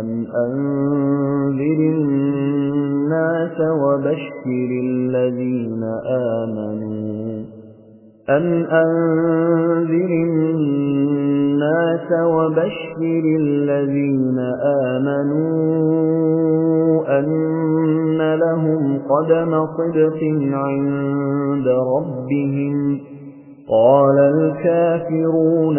أن أنذر الناس وبشر الذين آمنوا أن أنذر الناس وبشر الذين آمنوا أن لهم قدم صدق عند ربهم قال الكافرون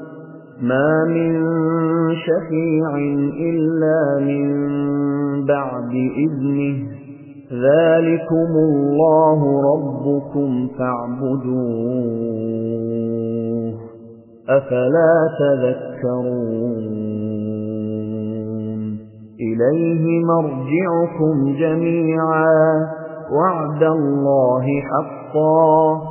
ما من شفيع إلا من بعد إذنه ذلكم الله ربكم فاعبدوه أفلا تذكرون إليه مرجعكم جميعا وعد الله حقا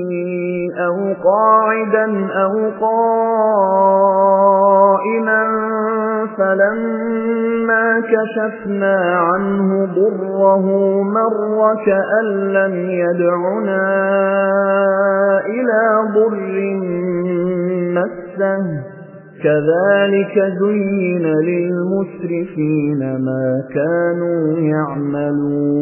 قاعدا أو قائما فلما كشفنا عنه ضره مر كأن لم يدعنا إلى ضر مسه كذلك زين للمسرفين ما كانوا يعملون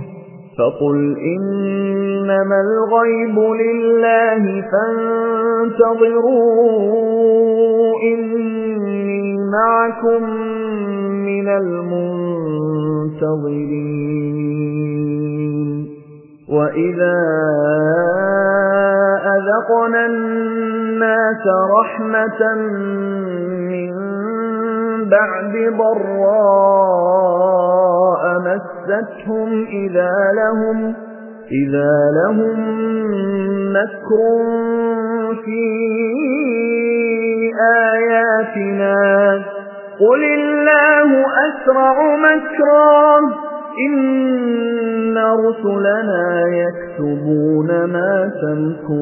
فَقُلْ إِنَّمَا الْغَيْبُ لِلَّهِ فَانتَظِرُوا إِنِّي مَعَكُمْ مِنَ الْمُنْتَظِرِينَ. وَإِذَا أَذَقْنَا النَّاسَ رَحْمَةً مِّن بَعْدِ ضَرَّاءَ مَسَّتْهُمْ إِذَا لَهُمْ إِذَا لَهُم مَّكْرٌ فِي آيَاتِنَا. قُلِ اللَّهُ أَسْرَعُ مَكْرًا إِنَّ رُسُلَنَا يَكْتُبُونَ مَا تَمْكُرُونَ.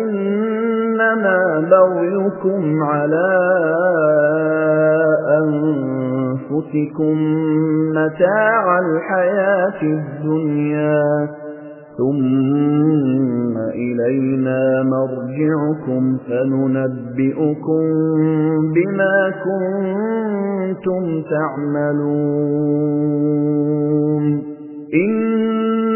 إنما بغيكم على أنفسكم متاع الحياة الدنيا ثم إلينا مرجعكم فننبئكم بما كنتم تعملون.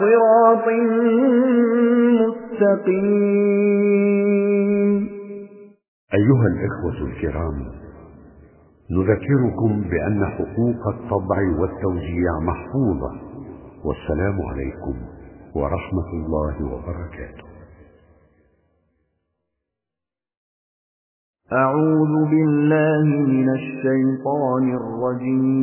صراط مستقيم. أيها الإخوة الكرام نذكركم بأن حقوق الطبع والتوزيع محفوظة. والسلام عليكم ورحمة الله وبركاته. أعوذ بالله من الشيطان الرجيم.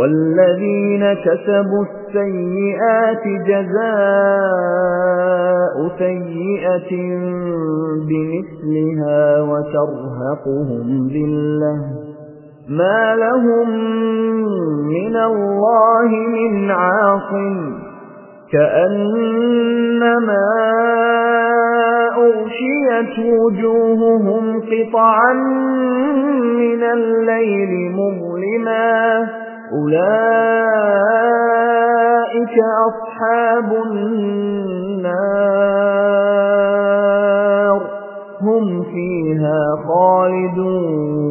والذين كسبوا السيئات جزاء سيئة بمثلها وترهقهم ذلة. ما لهم من الله من عاصم. كأنما أغشيت وجوههم قطعا من الليل مظلما. أولئك أصحاب النار. هم فيها خالدون.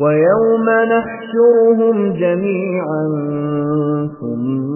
ويوم نحشرهم جميعا ثم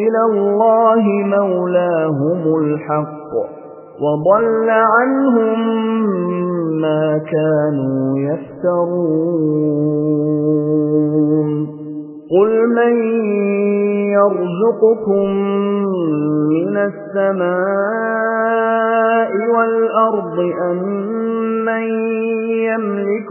إلى الله مولاهم الحق وضل عنهم ما كانوا يفترون. قل من يرزقكم من السماء والأرض أم من يملك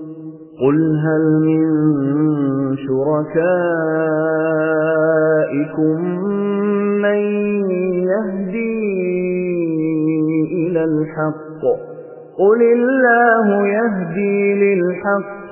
قل هل من شركائكم من يهدي إلى الحق قل الله يهدي للحق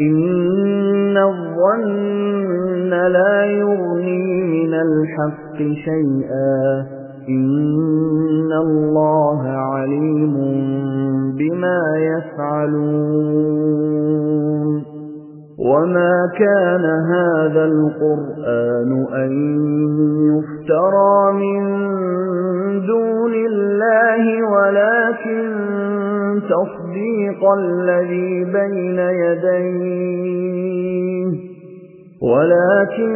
إن الظن لا يغني من الحق شيئا إن الله عليم بما يفعلون وما كان هذا القرآن أن يفترى من دون الله ولكن تصديق الذي بين يديه. ولكن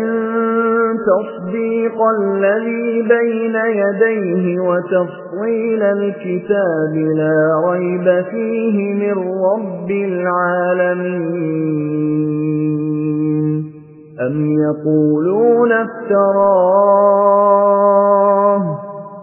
تصديق الذي بين يديه وتفصيل الكتاب لا ريب فيه من رب العالمين. أم يقولون افتراه؟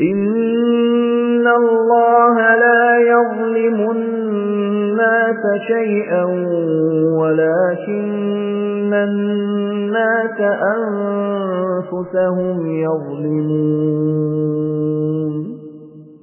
إن الله لا يظلم الناس شيئا ولكن الناس أنفسهم يظلمون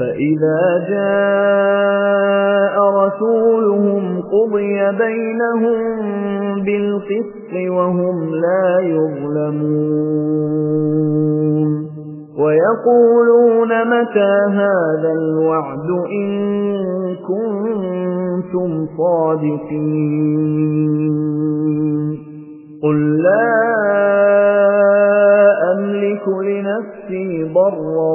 فإذا جاء رسولهم قضي بينهم بالقسط وهم لا يظلمون. ويقولون متى هذا الوعد إن كنتم صادقين. قل لا أملك لنفسي ضرا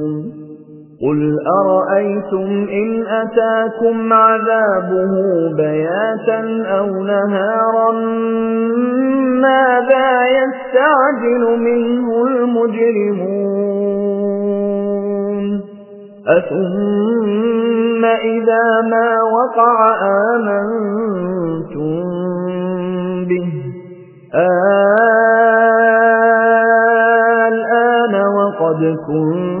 قل أرأيتم إن أتاكم عذابه بياتا أو نهارا ماذا يستعجل منه المجرمون أثم إذا ما وقع آمنتم به الآن وقد كنتم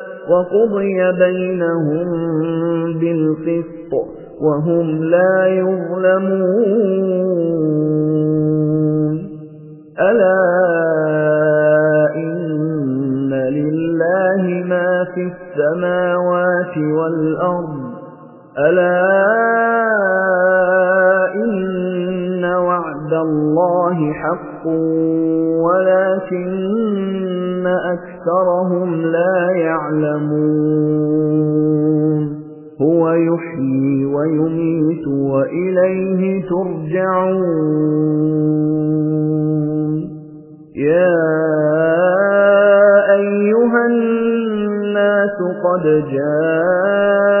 وقضي بينهم بالقسط وهم لا يظلمون. ألا إن لله ما في السماوات والأرض. ألا إن وعد الله حق ولكن أكثرهم لا يعلمون. هو يحيي ويميت وإليه ترجعون. يا أيها الناس قد جاءتكم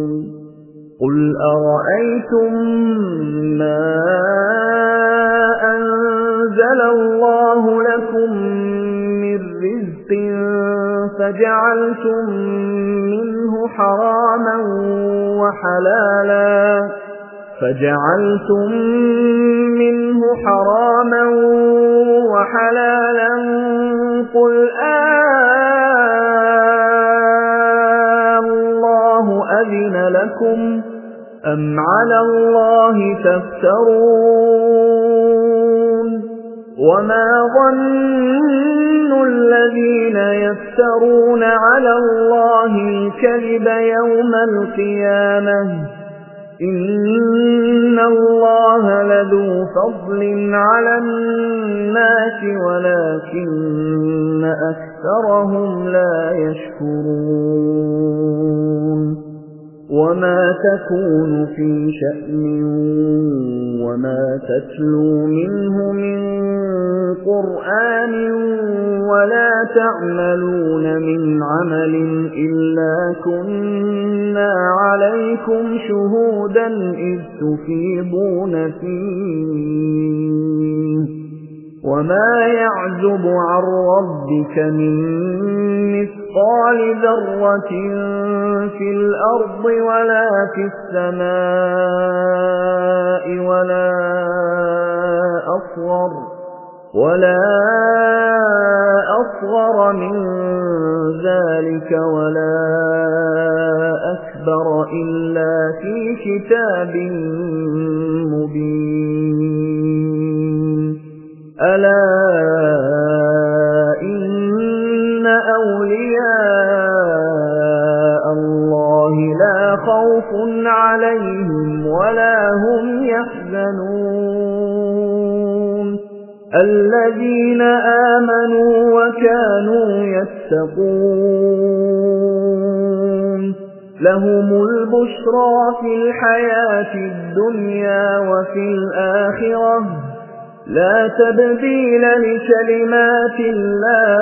قل أرأيتم ما أنزل الله لكم من رزق فجعلتم منه حراما وحلالا فجعلتم منه حراما وحلالا قل آه الله أذن لكم أم على الله تفترون وما ظن الذين يفترون على الله الكذب يوم القيامة إن الله لذو فضل على الناس ولكن أكثرهم لا يشكرون وما تكون في شأن وما تتلو منه من قرآن ولا تعملون من عمل إلا كنا عليكم شهودا إذ تفيضون فيه وما يعزب عن ربك من مثقال ذرة في الأرض ولا في السماء ولا أصغر ولا أصغر من ذلك ولا أكبر إلا في كتاب مبين. ألا خوف عليهم ولا هم يحزنون. الذين آمنوا وكانوا يتقون. لهم البشرى في الحياة الدنيا وفي الآخرة. لا تبديل لكلمات الله.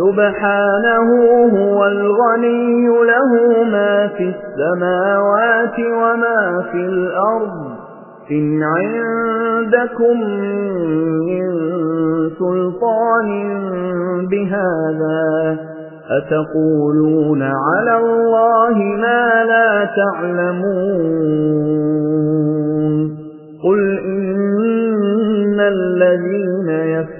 سبحانه هو الغني له ما في السماوات وما في الأرض. إن عندكم من سلطان بهذا أتقولون على الله ما لا تعلمون. قل إن الذين يفترون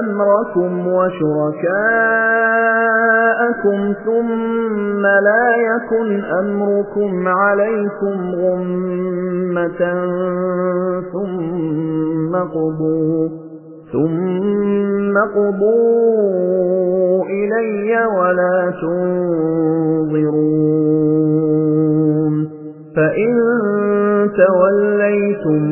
أمركم وشركاءكم ثم لا يكن أمركم عليكم غمة ثم قضوا ثم قضوا إلي ولا تنظرون. فإن توليتم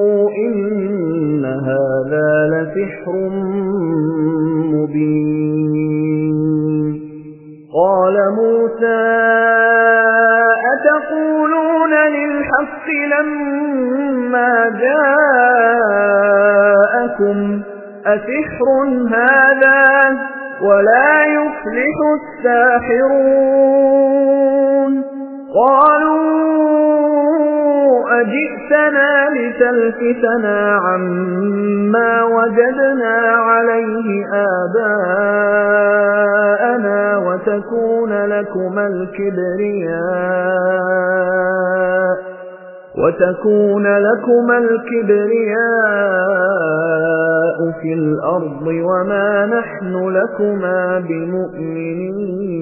إن هذا لسحر مبين. قال موسى أتقولون للحق لما جاءكم؟ أسحر هذا ولا يفلح الساحرون. قالوا أجئتنا لتلفتنا عما وجدنا عليه آباءنا وتكون لكما الكبرياء وتكون لكما الكبرياء في الأرض وما نحن لكما بمؤمنين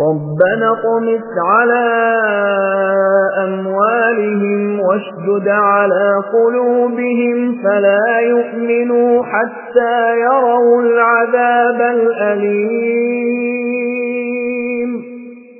ربنا قمت على أموالهم واشدد على قلوبهم فلا يؤمنوا حتى يروا العذاب الأليم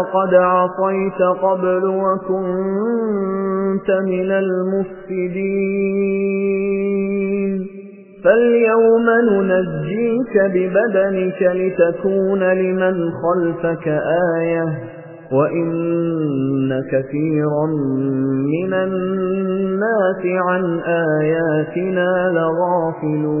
وقد عصيت قبل وكنت من المفسدين. فاليوم ننجيك ببدنك لتكون لمن خلفك آية وإن كثيرا من الناس عن آياتنا لغافلون.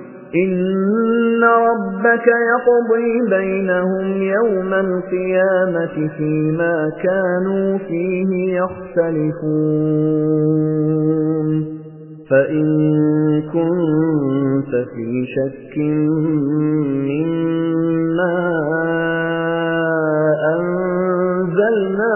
إن ربك يقضي بينهم يوم القيامة فيما كانوا فيه يختلفون فإن كنت في شك مما أنزلنا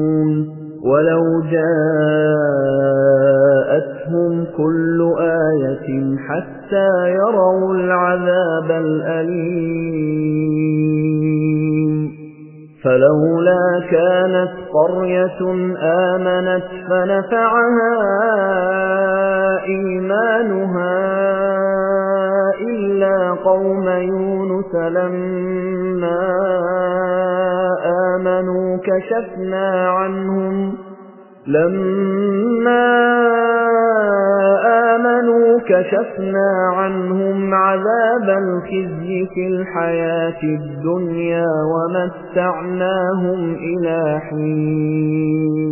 ولو جاءتهم كل آية حتى يروا العذاب الأليم فلولا كانت قرية آمنت فنفعها إيمانها إلا قوم يونس لما آمنوا كشفنا عنهم لما آمنوا كشفنا عنهم عذاب الخزي في الحياة الدنيا ومتعناهم إلى حين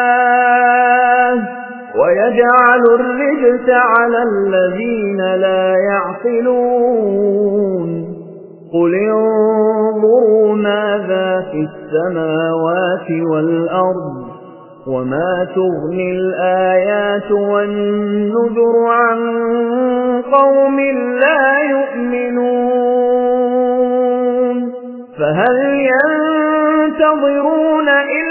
ويجعل الرجس على الذين لا يعقلون. قل انظروا ماذا في السماوات والأرض وما تغني الآيات والنذر عن قوم لا يؤمنون. فهل ينتظرون إلا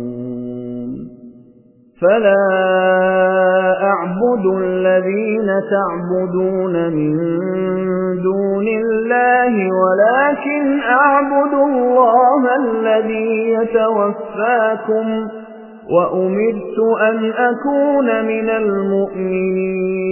فلا أعبد الذين تعبدون من دون الله ولكن أعبد الله الذي يتوفاكم وأمرت أن أكون من المؤمنين